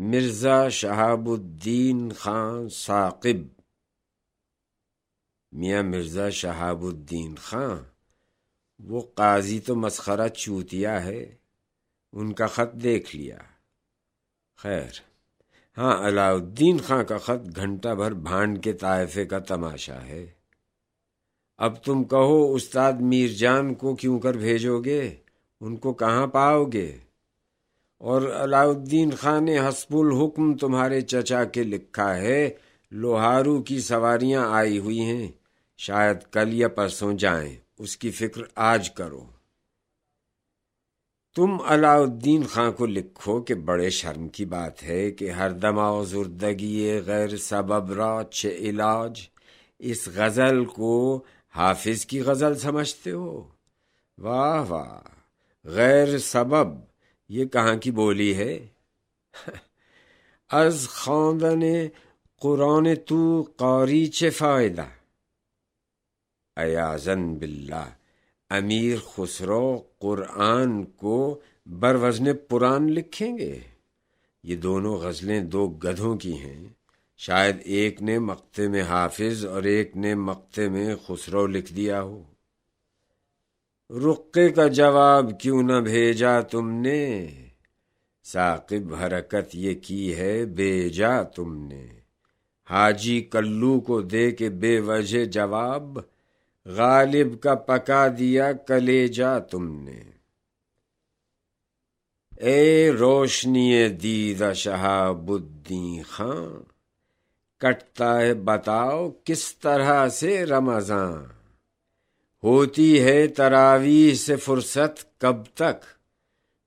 مرزا شہاب الدین خان ثاقب۔ میاں مرزا شہاب الدین خان، وہ قاضی تو مسخرہ چوتیا ہے، ان کا خط دیکھ لیا۔ خیر ہاں علاؤدین خان کا خط گھنٹہ بھر بھانڈ کے طائفے کا تماشا ہے۔ اب تم کہو، استاد میر جان کو کیوں کر بھیجو گے؟ ان کو کہاں پاؤ گے؟ اور علاؤدین خان نے حسب الحکم تمہارے چچا کے لکھا ہے، لوہارو کی سواریاں آئی ہوئی ہیں، شاید کل یا پرسوں جائیں، اس کی فکر آج کرو۔ تم علاؤدین خان کو لکھو کہ بڑے شرم کی بات ہے کہ ہر دما زردگی غیر سبب را چھ علاج، اس غزل کو حافظ کی غزل سمجھتے ہو۔ واہ واہ، غیر سبب یہ کہاں کی بولی ہے؟ از خواندن قرآن تو قاری چه فائدہ؟ ایازن باللہ، امیر خسرو قرآن کو بروزن پران لکھیں گے؟ یہ دونوں غزلیں دو گدھوں کی ہیں۔ شاید ایک نے مقتے میں حافظ اور ایک نے مقتے میں خسرو لکھ دیا ہو۔ رقے کا جواب کیوں نہ بھیجا تم نے؟ ثاقب حرکت یہ کی ہے بیجا تم نے۔ حاجی کلو کو دے کے بے وجہ جواب، غالب کا پکا دیا کلے جا تم نے۔ اے روشنی دیدہ شہاب الدین خان کٹتا ہے بتاؤ کس طرح سے رمضان؟ ہوتی ہے تراویح سے فرصت کب تک؟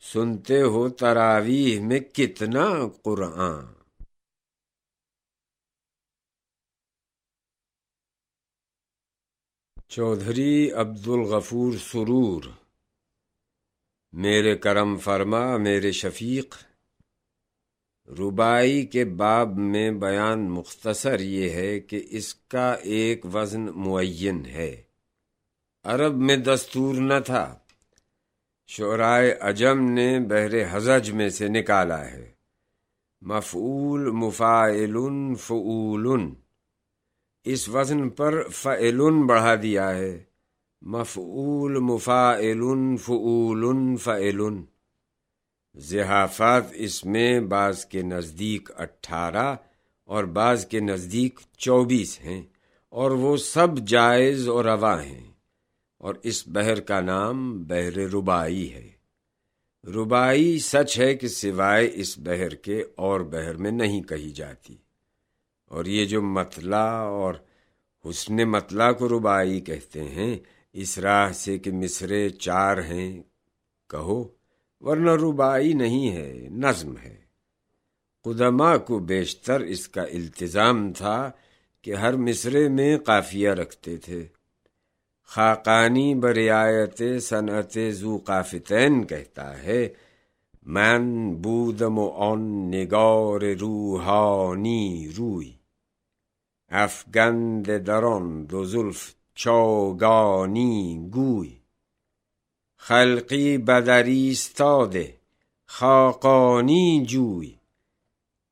سنتے ہو تراویح میں کتنا قرآن۔ چودھری عبد الغفور سرور۔ میرے کرم فرما، میرے شفیق۔ ربائی کے باب میں بیان مختصر یہ ہے کہ اس کا ایک وزن معین ہے۔ عرب میں دستور نہ تھا۔ شعرائے اجم نے بحر حزج میں سے نکالا ہے۔ مفعول مفاعل فعول اس وزن پر فعل بڑھا دیا ہے۔ مفعول مفاعل فعول فعل زحافات اس میں بعض کے نزدیک اٹھارہ اور بعض کے نزدیک چوبیس ہیں اور وہ سب جائز اور روا ہیں۔ اور اس بحر کا نام بحر ربائی ہے۔ ربائی سچ ہے کہ سوائے اس بحر کے اور بحر میں نہیں کہی جاتی۔ اور یہ جو مطلع اور حسن مطلع کو ربائی کہتے ہیں، اس راہ سے کہ مصرے چار ہیں، کہو، ورنہ ربائی نہیں ہے، نظم ہے۔ قدما کو بیشتر اس کا التظام تھا کہ ہر مصرے میں قافیہ رکھتے تھے۔ خاقانی بریایت صنعت زو قافتین کہتا ہے، من بودم و آن نگار روحانی روی. افگند دران دو زلف چاگانی گوی. خلقی بدریستاده خاقانی جوی.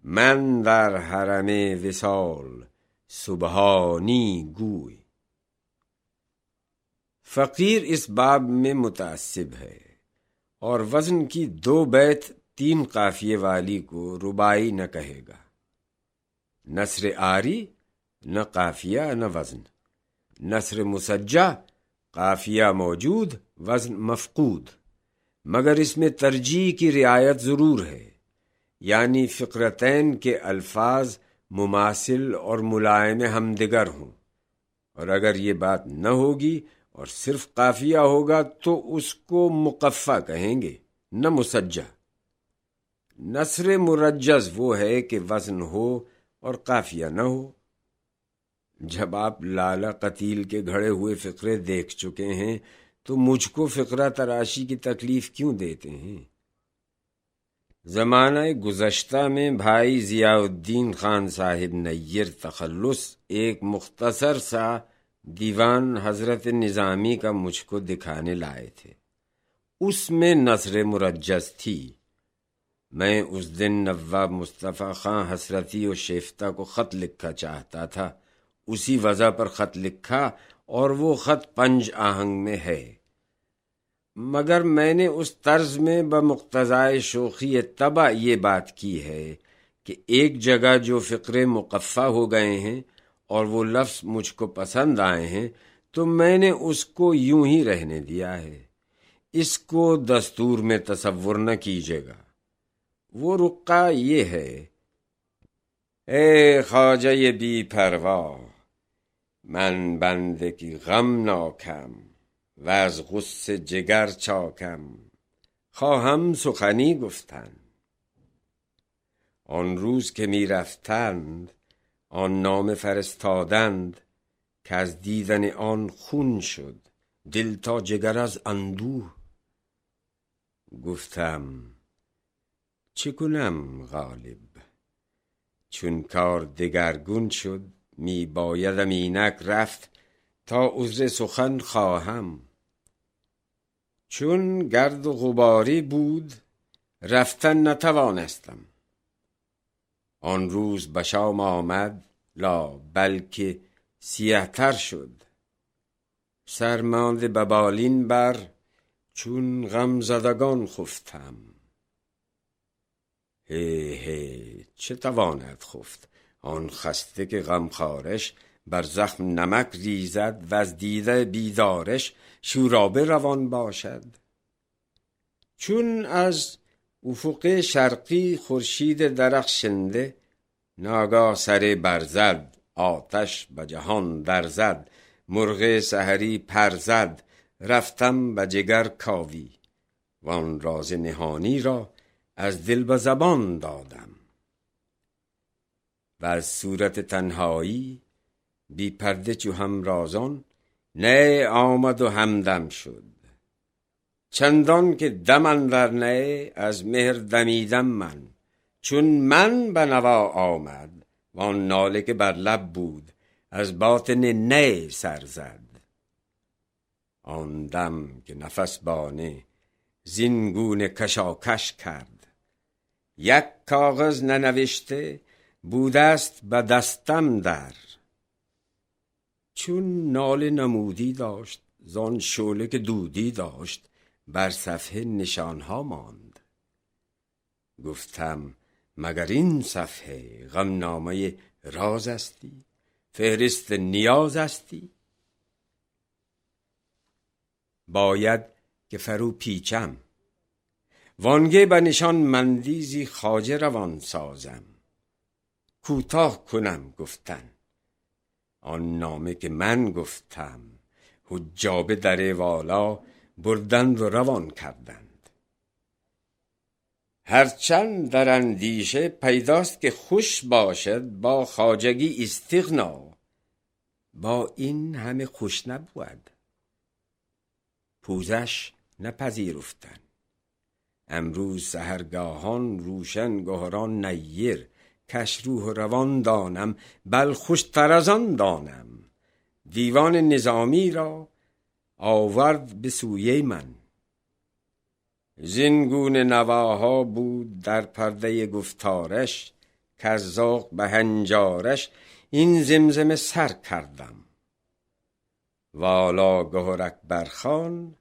من در حرم وسال سبحانی گوی. فقیر اس باب میں متعصب ہے اور وزن کی دو بیت تین قافیے والی کو ربائی نہ کہے گا۔ نثر آری نہ قافیہ نہ وزن۔ نثر مسجہ قافیہ موجود، وزن مفقود۔ مگر اس میں ترجیح کی رعایت ضرور ہے یعنی فقرتین کے الفاظ مماثل اور ملائم ہمدگر ہوں۔ اور اگر یہ بات نہ ہوگی اور صرف قافیہ ہوگا تو اس کو مقفع کہیں گے، نہ مسجہ نثر مرجز وہ ہے کہ وزن ہو اور قافیہ نہ ہو۔ جب آپ لالا قتیل کے گھڑے ہوئے فقرے دیکھ چکے ہیں، تو مجھ کو فقرہ تراشی کی تکلیف کیوں دیتے ہیں؟ زمانہ گزشتہ میں بھائی ضیاء الدین خان صاحب نیر تخلص ایک مختصر سا دیوان حضرت نظامی کا مجھ کو دکھانے لائے تھے۔ اس میں نثر مرجز تھی۔ میں اس دن نواب مصطفیٰ خاں حسرتی اور شیفتہ کو خط لکھا چاہتا تھا۔ اسی وجہ پر خط لکھا اور وہ خط پنج آہنگ میں ہے۔ مگر میں نے اس طرز میں بمقتضائے شوخی تبا یہ بات کی ہے کہ ایک جگہ جو فقرے مقفع ہو گئے ہیں اور وہ لفظ مجھ کو پسند آئے ہیں، تو میں نے اس کو یوں ہی رہنے دیا ہے۔ اس کو دستور میں تصور نہ کیجیے گا۔ وہ رقا یہ ہے۔ اے خواجہ بی پروا۔ من بنده کی غم ناکم و از غصه جگر چاکم۔ خواهم سخنی گفتن آن روز که می رفتند آن نام فرستادند که از دیدن آن خون شد، دل تا جگر از اندوه. گفتم، چه کنم غالب؟ چون کار دگرگون شد، می بایدم اینک رفت تا عذر سخن خواهم. چون گرد و غباری بود، رفتن نتوانستم. آن روز بشام آمد، لا، بلکه سیهتر شد. سرماند ببالین بر چون غم زدگان خفتم. هی هی، چه تواند خفت؟ آن خسته که غمخارش بر زخم نمک ریزد و از دیده بیدارش شورابه روان باشد. چون از افق شرقی خورشید درخشنده ناگاه سر برزد آتش به جهان درزد مرغ سحری پرزد رفتم به جگر کاوی وان راز نهانی را از دل به زبان دادم و از صورت تنهایی بی پرده چو همرازان نه آمد و همدم شد چندان که دم اندر نه از مهر دمیدم من. چون من به نوا آمد وان ناله که بر لب بود از باطن نه سر زد. آن دم که نفس بانه زینگونه کشاکش کرد. یک کاغذ ننوشته بودست به دستم در. چون نال نمودی داشت، زان شعله که دودی داشت بر صفحه نشانها ماند. گفتم، مگر این صفحه غمنامه راز استی، فهرست نیاز استی. باید که فرو پیچم. وانگه به نشان مندیزی خاجه روان سازم. کوتاه کنم، گفتن. آن نامه که من گفتم حجابه در والا بردند و روان کردند. هرچند در اندیشه پیداست که خوش باشد با خاجگی استغنا، با این همه خوش نبود. پوزش نپذیرفتن امروز سهرگاهان روشن گهران نیر، کش روح روان دانم، بل خوشتر از آن دانم. دیوان نظامی را آورد به سوی من زینگون نواها بود در پرده گفتارش کزاق به هنجارش، این زمزمه سر کردم. والا گهرک برخان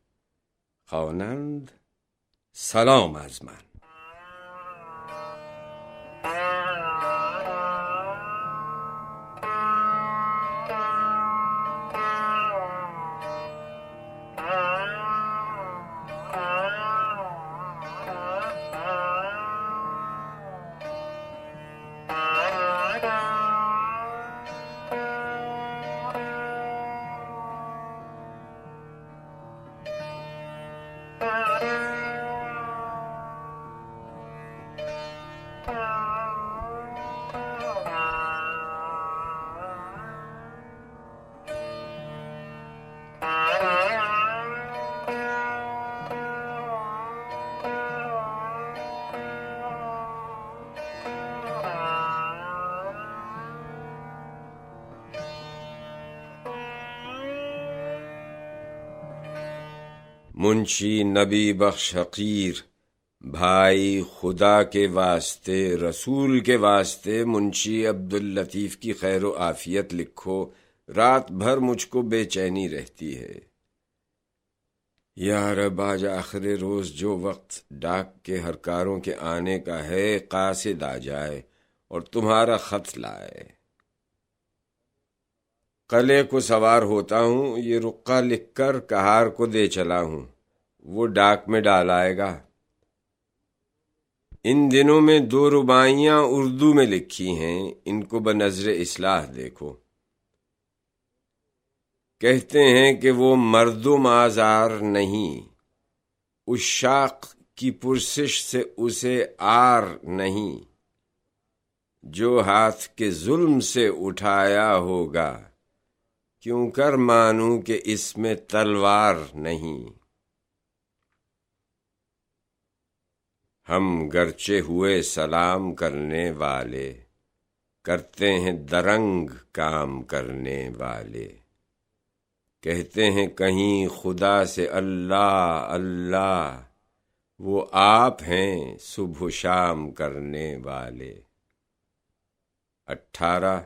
خوانند سلام از من. منشی نبی بخش حقیر، بھائی خدا کے واسطے، رسول کے واسطے منشی عبداللطیف کی خیر و عافیت لکھو، رات بھر مجھ کو بے چینی رہتی ہے۔ یا رب، آج آخر روز جو وقت ڈاک کے ہر کاروں کے آنے کا ہے، قاصد آ جائے اور تمہارا خط لائے۔ قلعے کو سوار ہوتا ہوں، یہ رقہ لکھ کر کہار کو دے چلا ہوں۔ وہ ڈاک میں ڈال آئے گا۔ ان دنوں میں دو ربائیاں اردو میں لکھی ہیں۔ ان کو بنظر اصلاح دیکھو۔ کہتے ہیں کہ وہ مرد و مازار نہیں۔ اشاق کی پرسش سے اسے آر نہیں۔ جو ہاتھ کے ظلم سے اٹھایا ہوگا۔ کیوں کر مانوں کہ اس میں تلوار نہیں۔ ہم گرچے ہوئے سلام کرنے والے، کرتے ہیں درنگ کام کرنے والے۔ کہتے ہیں کہیں خدا سے اللہ اللہ، وہ آپ ہیں صبح شام کرنے والے۔ اٹھارہ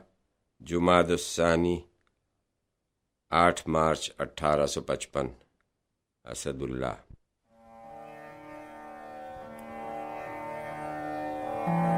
جماعت الثانی، آٹھ مارچ اٹھارہ سو پچپن۔ اسد اللہ ہے